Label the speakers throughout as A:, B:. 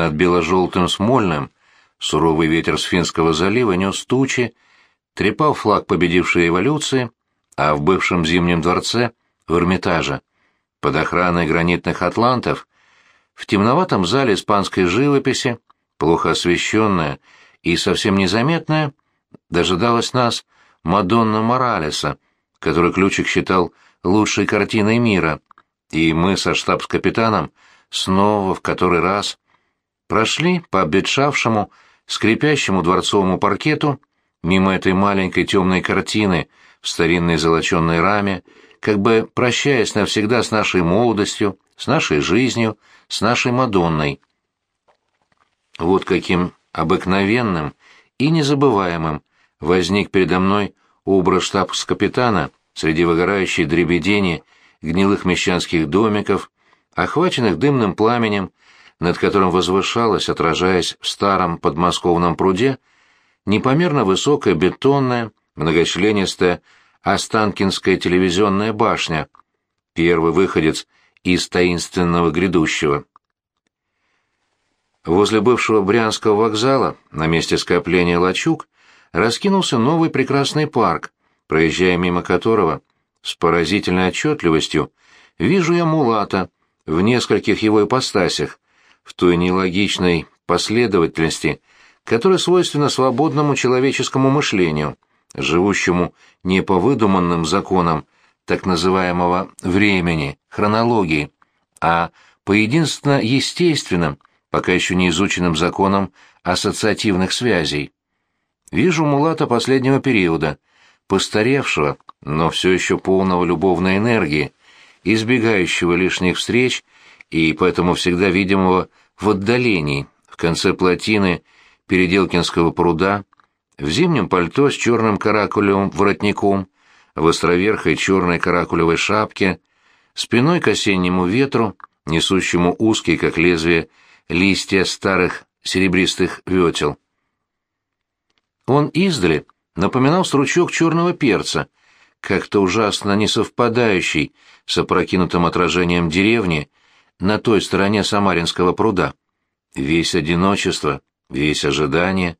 A: над бело-желтым Смольным суровый ветер с Финского залива нес тучи, трепал флаг победившей эволюции, а в бывшем Зимнем дворце, в Эрмитаже, под охраной гранитных атлантов, в темноватом зале испанской живописи, плохо освещенная и совсем незаметная, дожидалась нас Мадонна Моралеса, который Ключик считал лучшей картиной мира, и мы со штабс-капитаном снова в который раз прошли по обветшавшему, скрипящему дворцовому паркету мимо этой маленькой темной картины в старинной золоченной раме, как бы прощаясь навсегда с нашей молодостью, с нашей жизнью, с нашей Мадонной. Вот каким обыкновенным и незабываемым возник передо мной образ штабс-капитана среди выгорающей дребедени гнилых мещанских домиков, охваченных дымным пламенем, над которым возвышалась, отражаясь в старом подмосковном пруде, непомерно высокая бетонная, многочленистая Останкинская телевизионная башня, первый выходец из таинственного грядущего. Возле бывшего Брянского вокзала, на месте скопления лачуг, раскинулся новый прекрасный парк, проезжая мимо которого, с поразительной отчетливостью, вижу я Мулата в нескольких его ипостасях, в той нелогичной последовательности, которая свойственна свободному человеческому мышлению, живущему не по выдуманным законам так называемого времени, хронологии, а по единственно естественным, пока еще не изученным законам ассоциативных связей. Вижу мулата последнего периода, постаревшего, но все еще полного любовной энергии, избегающего лишних встреч и поэтому всегда видимого в отдалении, в конце плотины Переделкинского пруда, в зимнем пальто с черным каракулевым воротником, в островерхой черной каракулевой шапке, спиной к осеннему ветру, несущему узкие, как лезвие, листья старых серебристых ветел. Он издали напоминал стручок черного перца, как-то ужасно несовпадающий с опрокинутым отражением деревни на той стороне Самаринского пруда. Весь одиночество, весь ожидание.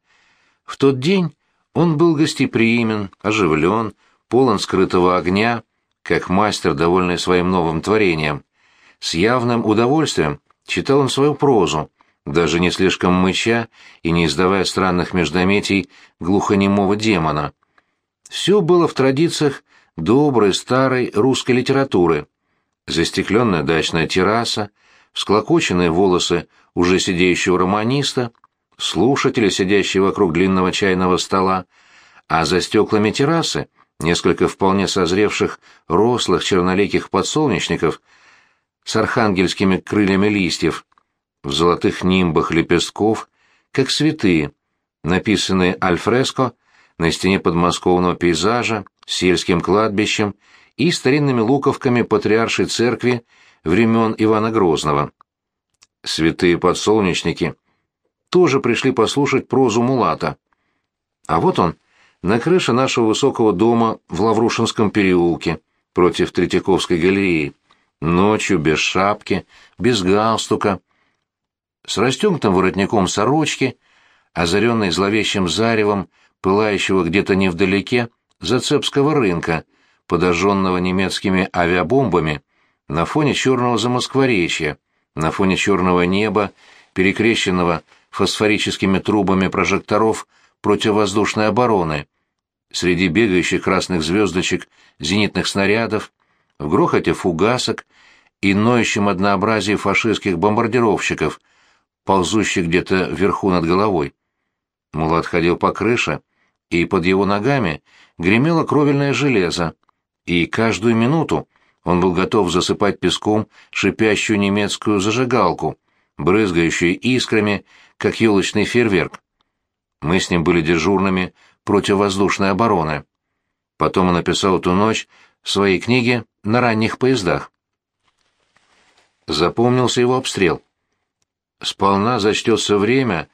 A: В тот день он был гостеприимен, оживлен, полон скрытого огня, как мастер, довольный своим новым творением. С явным удовольствием читал он свою прозу, даже не слишком мыча и не издавая странных междометий глухонемого демона. Все было в традициях доброй старой русской литературы. Застекленная дачная терраса, всклокоченные волосы уже сидящего романиста, слушатели, сидящие вокруг длинного чайного стола, а за стеклами террасы несколько вполне созревших рослых черноликих подсолнечников с архангельскими крыльями листьев, в золотых нимбах лепестков, как святые, написанные альфреско на стене подмосковного пейзажа, сельским кладбищем и старинными луковками патриаршей церкви времен Ивана Грозного. Святые подсолнечники тоже пришли послушать прозу Мулата. А вот он, на крыше нашего высокого дома в Лаврушинском переулке, против Третьяковской галереи, ночью, без шапки, без галстука, с расстегнутым воротником сорочки, озаренный зловещим заревом, пылающего где-то невдалеке Зацепского рынка, подожженного немецкими авиабомбами, на фоне черного замоскворечья, на фоне черного неба, перекрещенного фосфорическими трубами прожекторов противовоздушной обороны, среди бегающих красных звездочек зенитных снарядов, в грохоте фугасок и ноющем однообразии фашистских бомбардировщиков, ползущих где-то вверху над головой. Мулат ходил по крыше, и под его ногами гремело кровельное железо, и каждую минуту он был готов засыпать песком шипящую немецкую зажигалку, брызгающую искрами, как елочный фейерверк. Мы с ним были дежурными противовоздушной обороны. Потом он написал эту ночь в своей книге «На ранних поездах». Запомнился его обстрел. Сполна зачтется время,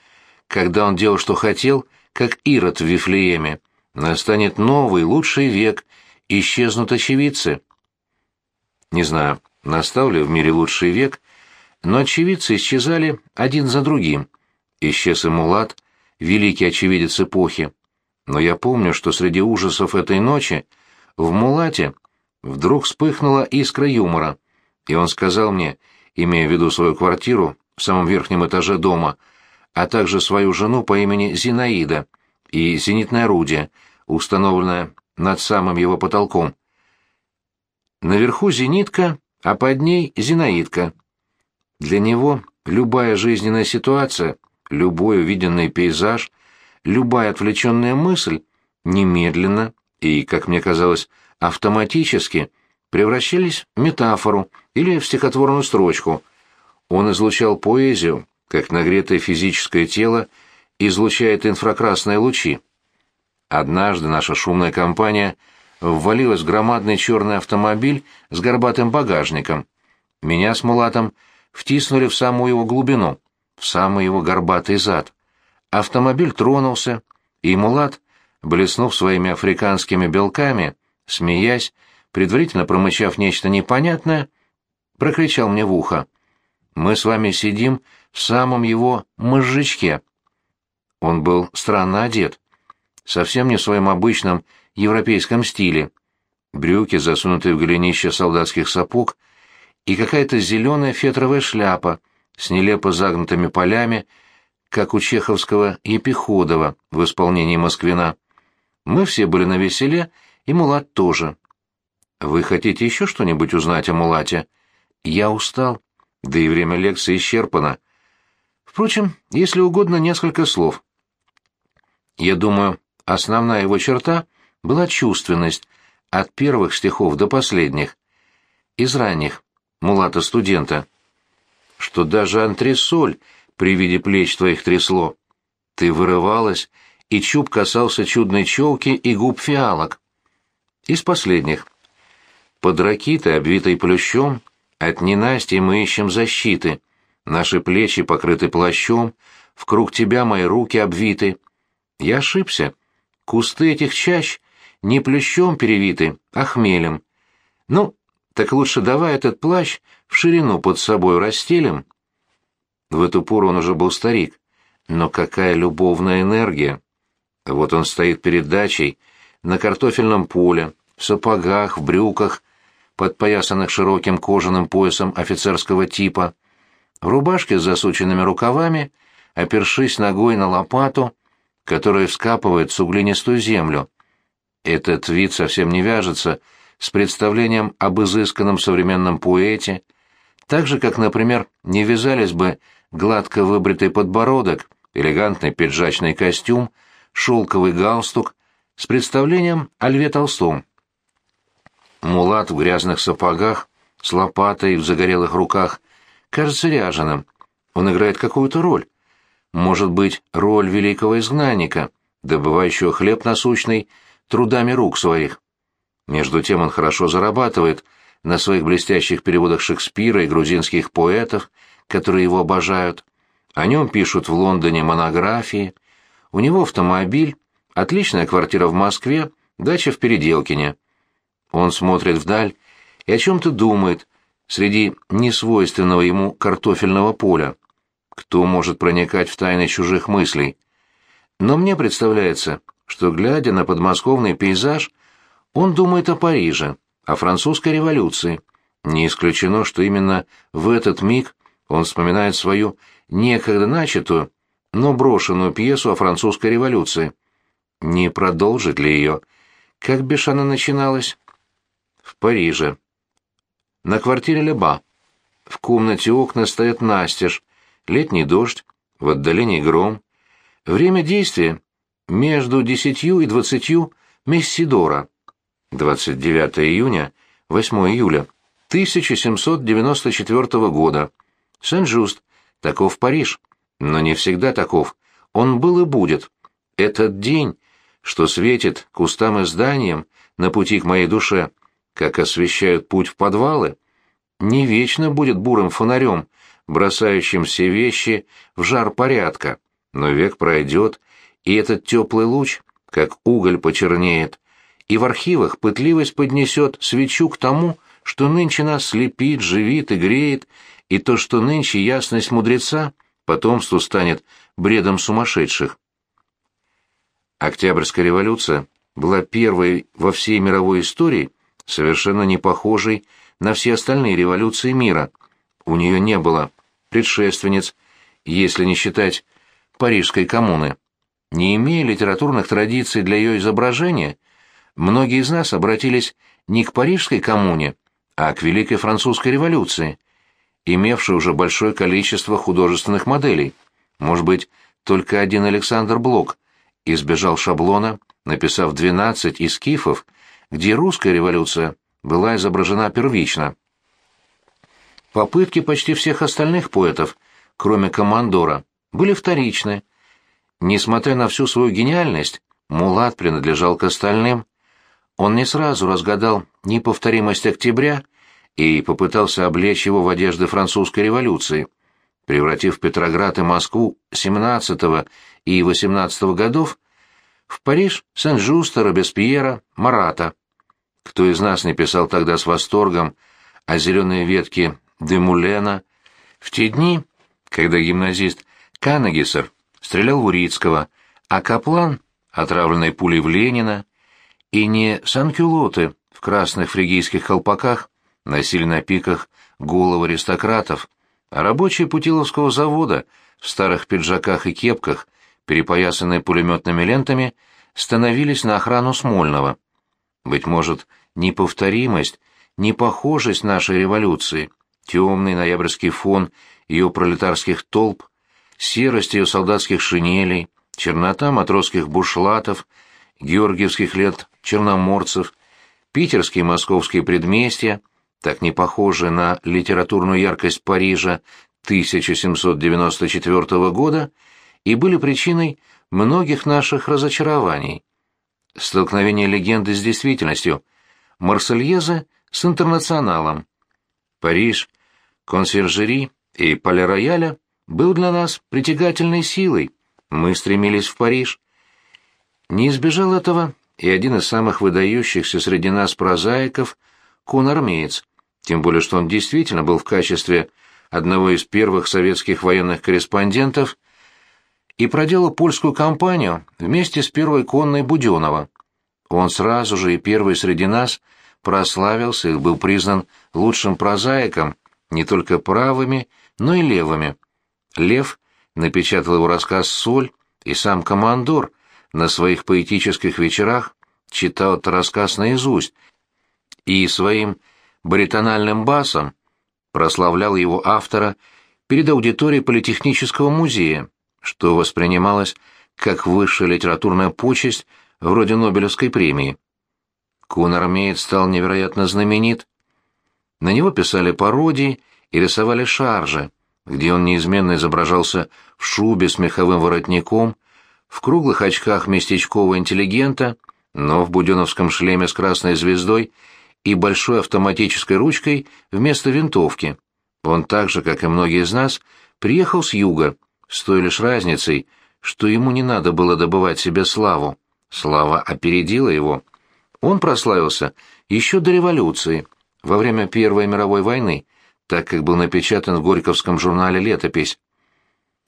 A: когда он делал, что хотел, как Ирод в Вифлееме. Настанет новый, лучший век, исчезнут очевидцы. Не знаю, настал ли в мире лучший век, но очевидцы исчезали один за другим. Исчез и Мулат, великий очевидец эпохи. Но я помню, что среди ужасов этой ночи в Мулате вдруг вспыхнула искра юмора, и он сказал мне, имея в виду свою квартиру в самом верхнем этаже дома, а также свою жену по имени Зинаида и зенитное орудие, установленное над самым его потолком. Наверху зенитка, а под ней зинаидка. Для него любая жизненная ситуация, любой увиденный пейзаж, любая отвлеченная мысль немедленно и, как мне казалось, автоматически превращались в метафору или в стихотворную строчку. Он излучал поэзию, как нагретое физическое тело излучает инфракрасные лучи. Однажды наша шумная компания ввалилась в громадный черный автомобиль с горбатым багажником. Меня с Мулатом втиснули в самую его глубину, в самый его горбатый зад. Автомобиль тронулся, и Мулат, блеснув своими африканскими белками, смеясь, предварительно промычав нечто непонятное, прокричал мне в ухо. «Мы с вами сидим в самом его мозжечке». Он был странно одет совсем не в своем обычном европейском стиле. Брюки, засунутые в голенище солдатских сапог, и какая-то зеленая фетровая шляпа с нелепо загнутыми полями, как у чеховского Епиходова в исполнении Москвина. Мы все были на веселе, и Мулат тоже. Вы хотите еще что-нибудь узнать о Мулате? Я устал, да и время лекции исчерпано. Впрочем, если угодно, несколько слов. Я думаю, Основная его черта была чувственность, от первых стихов до последних. Из ранних, мулата-студента. Что даже антресоль при виде плеч твоих трясло. Ты вырывалась, и чуб касался чудной челки и губ фиалок. Из последних. Под ракитой, обвитой плющом, от ненастья мы ищем защиты. Наши плечи покрыты плащом, в круг тебя мои руки обвиты. Я ошибся. Кусты этих чащ не плющом перевиты, а хмелем. Ну, так лучше давай этот плащ в ширину под собой расстелим. В эту пору он уже был старик. Но какая любовная энергия! Вот он стоит перед дачей, на картофельном поле, в сапогах, в брюках, подпоясанных широким кожаным поясом офицерского типа, в рубашке с засученными рукавами, опершись ногой на лопату, которые вскапывают суглинистую землю. Этот вид совсем не вяжется с представлением об изысканном современном поэте, так же, как, например, не вязались бы гладко выбритый подбородок, элегантный пиджачный костюм, шелковый галстук с представлением о Льве Толстом. Мулат в грязных сапогах, с лопатой в загорелых руках, кажется ряженым. Он играет какую-то роль может быть роль великого изгнанника, добывающего хлеб насущный трудами рук своих. Между тем он хорошо зарабатывает на своих блестящих переводах Шекспира и грузинских поэтов, которые его обожают. О нем пишут в Лондоне монографии. У него автомобиль, отличная квартира в Москве, дача в Переделкине. Он смотрит вдаль и о чем-то думает среди несвойственного ему картофельного поля. Кто может проникать в тайны чужих мыслей? Но мне представляется, что, глядя на подмосковный пейзаж, он думает о Париже, о французской революции. Не исключено, что именно в этот миг он вспоминает свою некогда начатую, но брошенную пьесу о французской революции. Не продолжит ли ее? Как бишь она начиналась? В Париже. На квартире Леба. В комнате окна стоят настежь, летний дождь, в отдалении гром. Время действия между десятью и двадцатью Мессидора. 29 июня, 8 июля 1794 года. Сен-Жуст, таков Париж, но не всегда таков. Он был и будет. Этот день, что светит кустам и зданиям на пути к моей душе, как освещают путь в подвалы, не вечно будет бурым фонарем, бросающим все вещи в жар порядка, но век пройдет, и этот теплый луч, как уголь, почернеет, и в архивах пытливость поднесет свечу к тому, что нынче нас слепит, живит и греет, и то, что нынче ясность мудреца, потомству станет бредом сумасшедших. Октябрьская революция была первой во всей мировой истории, совершенно не похожей на все остальные революции мира. У нее не было предшественниц, если не считать Парижской коммуны. Не имея литературных традиций для ее изображения, многие из нас обратились не к Парижской коммуне, а к Великой Французской революции, имевшей уже большое количество художественных моделей. Может быть, только один Александр Блок избежал шаблона, написав 12 эскифов, где русская революция была изображена первично. Попытки почти всех остальных поэтов, кроме Командора, были вторичны. Несмотря на всю свою гениальность, Мулат принадлежал к остальным. Он не сразу разгадал неповторимость октября и попытался облечь его в одежды французской революции, превратив Петроград и Москву XVII и XVIII годов в Париж Сен-Жуста, Робеспьера, Марата. Кто из нас не писал тогда с восторгом о зеленой ветке Демулена в те дни, когда гимназист Канагисер стрелял в Урицкого, а Каплан, отравленный пулей в Ленина, и не санкюлоты в красных фригийских колпаках носили на пиках головы аристократов, а рабочие Путиловского завода в старых пиджаках и кепках, перепоясанные пулеметными лентами, становились на охрану Смольного. Быть может, неповторимость, непохожесть нашей революции, темный ноябрьский фон ее пролетарских толп, серость ее солдатских шинелей, чернота матросских бушлатов, георгиевских лет черноморцев, питерские и московские предместья, так не похожие на литературную яркость Парижа 1794 года, и были причиной многих наших разочарований. Столкновение легенды с действительностью, Марсельеза с интернационалом. Париж, консьержери и полирояля был для нас притягательной силой. Мы стремились в Париж. Не избежал этого и один из самых выдающихся среди нас прозаиков — кун-армеец, тем более что он действительно был в качестве одного из первых советских военных корреспондентов и проделал польскую кампанию вместе с первой конной Буденова. Он сразу же и первый среди нас прославился и был признан лучшим прозаиком не только правыми, но и левыми. Лев напечатал его рассказ «Соль», и сам командор на своих поэтических вечерах читал этот рассказ наизусть и своим баритональным басом прославлял его автора перед аудиторией Политехнического музея, что воспринималось как высшая литературная почесть вроде Нобелевской премии. Кун-армеец стал невероятно знаменит. На него писали пародии и рисовали шаржи, где он неизменно изображался в шубе с меховым воротником, в круглых очках местечкового интеллигента, но в буденовском шлеме с красной звездой и большой автоматической ручкой вместо винтовки. Он так же, как и многие из нас, приехал с юга, с той лишь разницей, что ему не надо было добывать себе славу. Слава опередила его. Он прославился еще до революции, во время Первой мировой войны, так как был напечатан в Горьковском журнале «Летопись».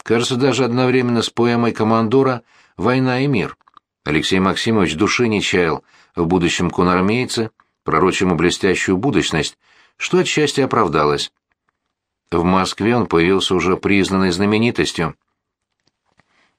A: Кажется, даже одновременно с поэмой Командора «Война и мир». Алексей Максимович души не чаял в будущем кунармейце, пророчему блестящую будущность, что отчасти оправдалось. В Москве он появился уже признанной знаменитостью.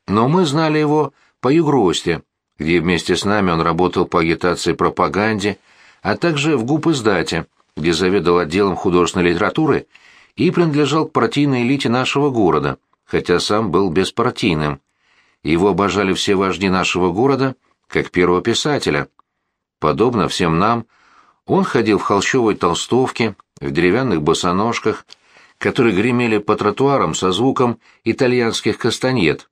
A: Но мы знали его по Югросте, где вместе с нами он работал по агитации пропаганде, а также в ГУП-издате, где заведовал отделом художественной литературы и принадлежал к партийной элите нашего города, хотя сам был беспартийным. Его обожали все вожди нашего города, как первого писателя. Подобно всем нам, он ходил в холщовой толстовке, в деревянных босоножках, которые гремели по тротуарам со звуком итальянских кастаньет.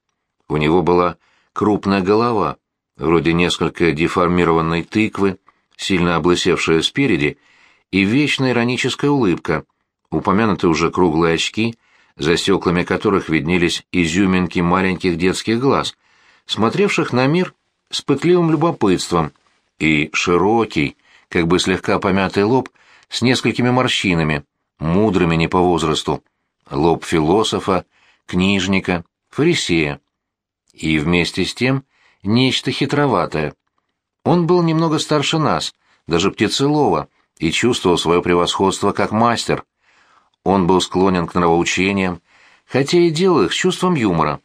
A: У него была крупная голова, вроде несколько деформированной тыквы, сильно облысевшая спереди, и вечная ироническая улыбка, упомянутые уже круглые очки, за стеклами которых виднелись изюминки маленьких детских глаз, смотревших на мир с пытливым любопытством, и широкий, как бы слегка помятый лоб, с несколькими морщинами, мудрыми не по возрасту, лоб философа, книжника, фарисея. И вместе с тем нечто хитроватое. Он был немного старше нас, даже птицелова, и чувствовал свое превосходство как мастер. Он был склонен к нравоучениям, хотя и делал их с чувством юмора.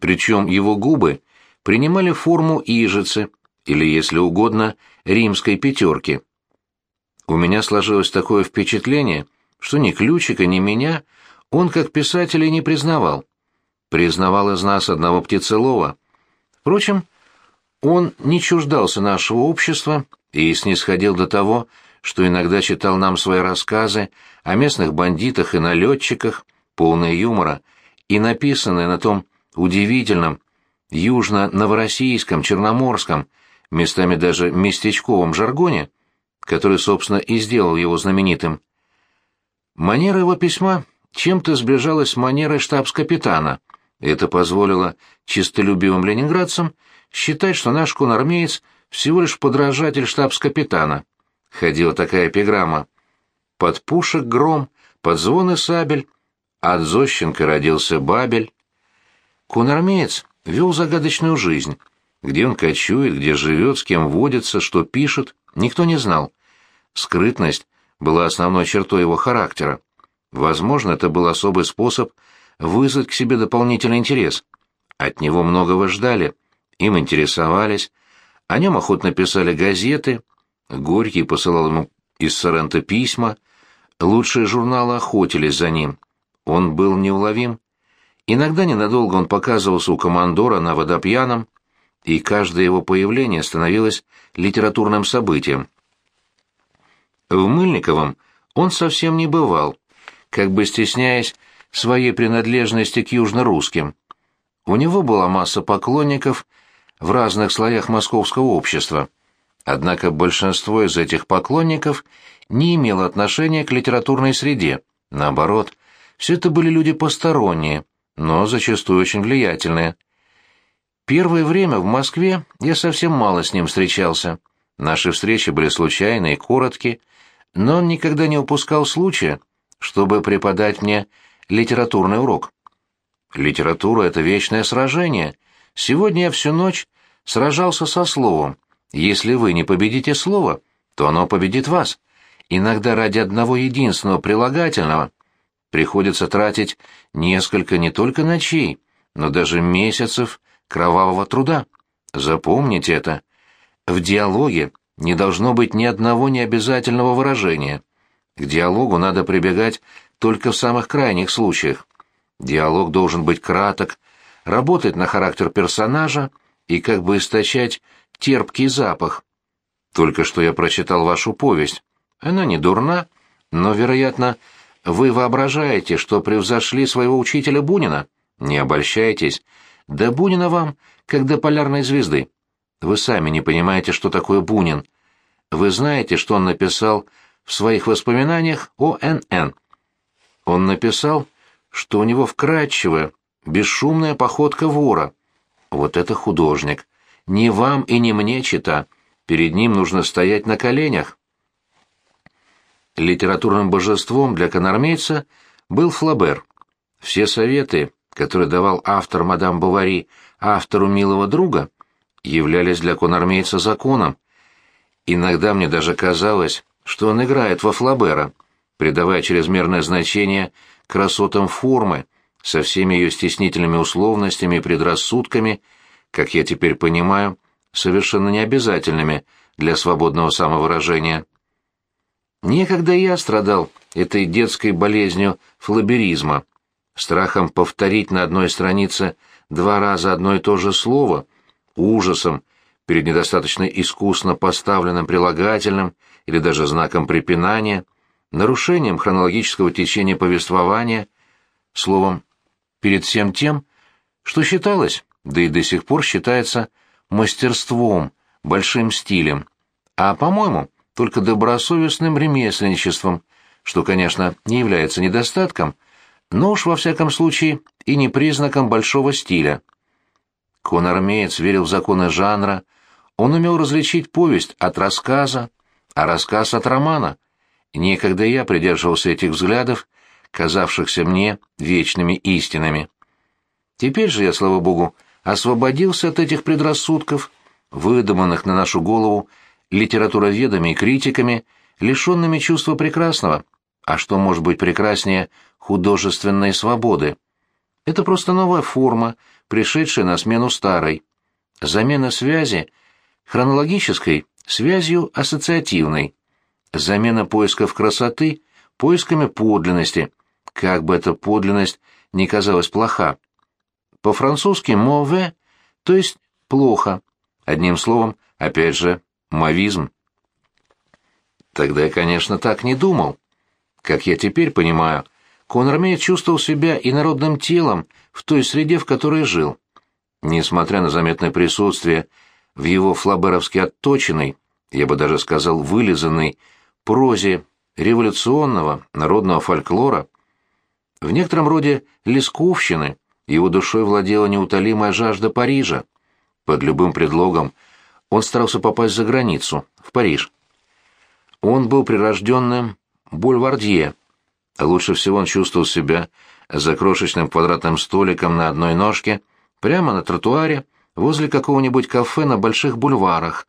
A: Причем его губы принимали форму ижицы, или, если угодно, римской пятерки. У меня сложилось такое впечатление, что ни Ключика, ни меня он как писателя не признавал. Признавал из нас одного птицелова. Впрочем, он не чуждался нашего общества и снисходил до того, что иногда читал нам свои рассказы о местных бандитах и налетчиках, полные юмора, и написанные на том удивительном южно-новороссийском, черноморском, местами даже местечковом жаргоне, который, собственно, и сделал его знаменитым. Манера его письма чем-то сближалась с манерой штабс-капитана. Это позволило чистолюбивым ленинградцам считать, что наш конармеец всего лишь подражатель штабс-капитана. Ходила такая эпиграмма. «Под пушек гром, под звоны сабель, от Зощенко родился Бабель». Конармеец вел загадочную жизнь. Где он кочует, где живет, с кем водится, что пишет, никто не знал. Скрытность была основной чертой его характера. Возможно, это был особый способ вызвать к себе дополнительный интерес. От него многого ждали, им интересовались, о нем охотно писали газеты, Горький посылал ему из Сорента письма, лучшие журналы охотились за ним. Он был неуловим. Иногда ненадолго он показывался у командора на водопьяном, и каждое его появление становилось литературным событием. В Мыльниковом он совсем не бывал, как бы стесняясь своей принадлежности к южнорусским. У него была масса поклонников в разных слоях московского общества, однако большинство из этих поклонников не имело отношения к литературной среде, наоборот, все это были люди посторонние, но зачастую очень влиятельные. Первое время в Москве я совсем мало с ним встречался. Наши встречи были случайные короткие, но он никогда не упускал случая, чтобы преподать мне литературный урок. Литература — это вечное сражение. Сегодня я всю ночь сражался со словом. Если вы не победите слово, то оно победит вас. Иногда ради одного единственного прилагательного приходится тратить несколько не только ночей, но даже месяцев кровавого труда. Запомните это. В диалоге не должно быть ни одного необязательного выражения. К диалогу надо прибегать только в самых крайних случаях. Диалог должен быть краток, работать на характер персонажа и как бы источать терпкий запах. Только что я прочитал вашу повесть. Она не дурна, но, вероятно, вы воображаете, что превзошли своего учителя Бунина. Не обольщайтесь. Да Бунина вам, как до полярной звезды. Вы сами не понимаете, что такое Бунин. Вы знаете, что он написал в своих воспоминаниях о Н.Н. Он написал, что у него вкрадчивая, бесшумная походка вора. Вот это художник. Не вам и не мне, чита. Перед ним нужно стоять на коленях. Литературным божеством для конармейца был Флабер. Все советы, которые давал автор мадам Бавари автору «Милого друга», являлись для конармейца законом. Иногда мне даже казалось, что он играет во Флобера, придавая чрезмерное значение красотам формы, со всеми ее стеснительными условностями и предрассудками, как я теперь понимаю, совершенно необязательными для свободного самовыражения. Некогда я страдал этой детской болезнью флоберизма, страхом повторить на одной странице два раза одно и то же слово, ужасом перед недостаточно искусно поставленным прилагательным или даже знаком препинания, нарушением хронологического течения повествования, словом, перед всем тем, что считалось, да и до сих пор считается мастерством, большим стилем, а, по-моему, только добросовестным ремесленничеством, что, конечно, не является недостатком, но уж во всяком случае и не признаком большого стиля. Конармеец верил в законы жанра, он умел различить повесть от рассказа, а рассказ от романа. Некогда я придерживался этих взглядов, казавшихся мне вечными истинами. Теперь же я, слава богу, освободился от этих предрассудков, выдуманных на нашу голову литературоведами и критиками, лишенными чувства прекрасного. А что может быть прекраснее художественной свободы? Это просто новая форма, пришедшая на смену старой. Замена связи хронологической связью ассоциативной. Замена поисков красоты поисками подлинности, как бы эта подлинность ни казалась плоха. По-французски «mauvais», то есть «плохо». Одним словом, опять же, мовизм. Тогда я, конечно, так не думал. Как я теперь понимаю, Конармеец чувствовал себя инородным телом в той среде, в которой жил. Несмотря на заметное присутствие в его флаберовски отточенной, я бы даже сказал вылизанной, прозе революционного народного фольклора, в некотором роде лесковщины, его душой владела неутолимая жажда Парижа. Под любым предлогом он старался попасть за границу, в Париж. Он был прирожденным бульвардье. Лучше всего он чувствовал себя за крошечным квадратным столиком на одной ножке, прямо на тротуаре, возле какого-нибудь кафе на больших бульварах,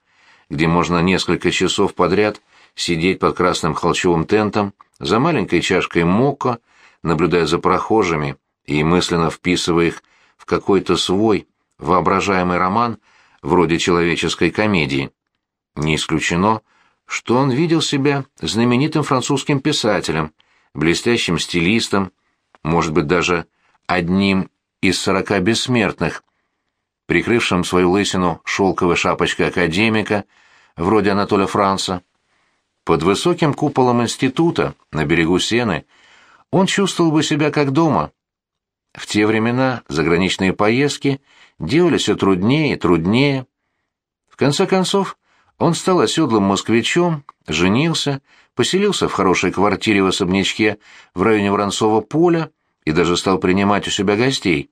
A: где можно несколько часов подряд сидеть под красным холчевым тентом, за маленькой чашкой мока, наблюдая за прохожими и мысленно вписывая их в какой-то свой воображаемый роман вроде человеческой комедии. Не исключено, что он видел себя знаменитым французским писателем, блестящим стилистом, может быть, даже одним из сорока бессмертных, прикрывшим свою лысину шелковой шапочкой академика, вроде Анатолия Франца. Под высоким куполом института, на берегу Сены, он чувствовал бы себя как дома. В те времена заграничные поездки делались все труднее и труднее. В конце концов, он стал оседлым москвичом, женился, поселился в хорошей квартире в особнячке в районе Воронцова поля и даже стал принимать у себя гостей.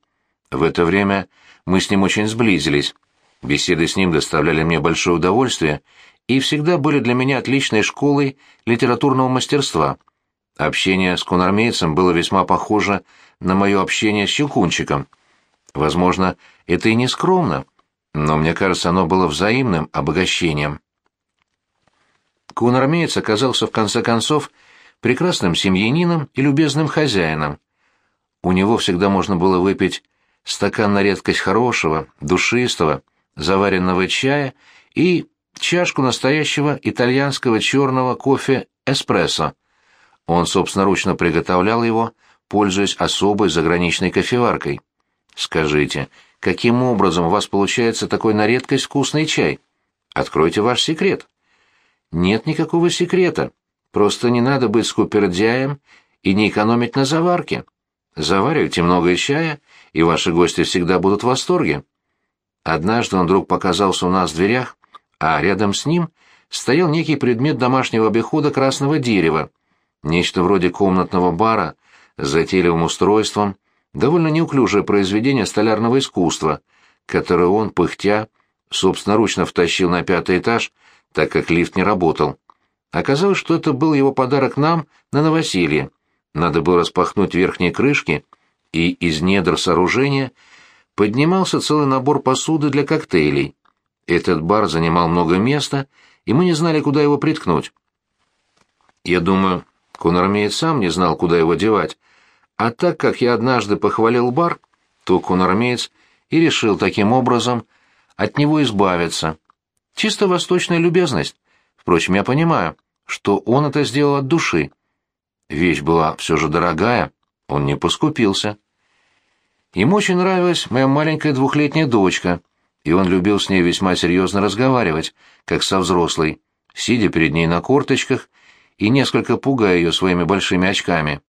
A: В это время мы с ним очень сблизились. Беседы с ним доставляли мне большое удовольствие и всегда были для меня отличной школой литературного мастерства. Общение с конармейцем было весьма похоже на мое общение с Щелкунчиком. Возможно, это и не скромно, но мне кажется, оно было взаимным обогащением. Кунармеец оказался в конце концов прекрасным семьянином и любезным хозяином. У него всегда можно было выпить стакан на редкость хорошего, душистого, заваренного чая и чашку настоящего итальянского черного кофе эспрессо. Он собственноручно приготовлял его, пользуясь особой заграничной кофеваркой. Скажите, каким образом у вас получается такой на редкость вкусный чай? Откройте ваш секрет. Нет никакого секрета. Просто не надо быть скупердяем и не экономить на заварке. Заваривайте много чая, и ваши гости всегда будут в восторге. Однажды он вдруг показался у нас в дверях, а рядом с ним стоял некий предмет домашнего обихода красного дерева, нечто вроде комнатного бара с затейливым устройством, довольно неуклюжее произведение столярного искусства, которое он, пыхтя, собственноручно втащил на пятый этаж, так как лифт не работал. Оказалось, что это был его подарок нам на новоселье. Надо было распахнуть верхние крышки, и из недр сооружения поднимался целый набор посуды для коктейлей. Этот бар занимал много места, и мы не знали, куда его приткнуть. Я думаю, Конармеец сам не знал, куда его девать, а так как я однажды похвалил бар, то Конармеец и решил таким образом от него избавиться. Чисто восточная любезность. Впрочем, я понимаю, что он это сделал от души. Вещь была все же дорогая, он не поскупился. Ему очень нравилась моя маленькая двухлетняя дочка — и он любил с ней весьма серьезно разговаривать, как со взрослой, сидя перед ней на корточках и несколько пугая ее своими большими очками.